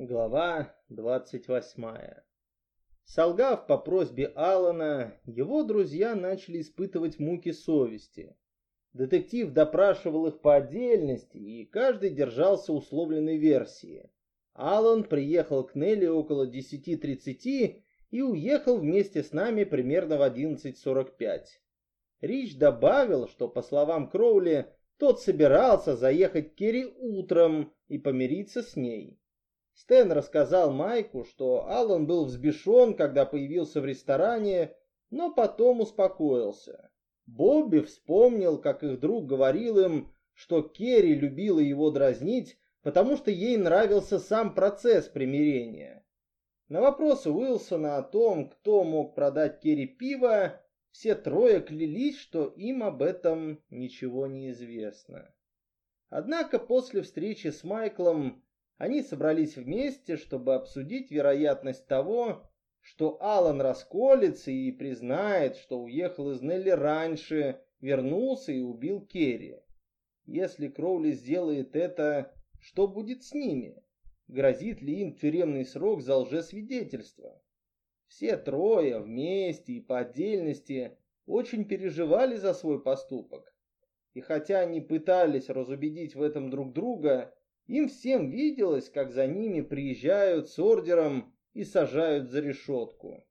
Глава 28. Солгав по просьбе Алана, его друзья начали испытывать муки совести. Детектив допрашивал их по отдельности, и каждый держался условленной версии. Алан приехал к Нелли около 10.30 и уехал вместе с нами примерно в 11.45. Рич добавил, что, по словам Кроули, тот собирался заехать к Керри утром и помириться с ней. Стэн рассказал Майку, что Аллан был взбешен, когда появился в ресторане, но потом успокоился. Бобби вспомнил, как их друг говорил им, что Керри любила его дразнить, потому что ей нравился сам процесс примирения. На вопросы Уилсона о том, кто мог продать Керри пиво, все трое клялись, что им об этом ничего не известно. Однако после встречи с Майклом они собрались вместе, чтобы обсудить вероятность того, что Алан расколется и признает, что уехал из Нелли раньше, вернулся и убил Керри. Если Кроули сделает это, что будет с ними? Грозит ли им тюремный срок за лжесвидетельство? Все трое вместе и по отдельности очень переживали за свой поступок. И хотя они пытались разубедить в этом друг друга, им всем виделось, как за ними приезжают с ордером и сажают за решетку.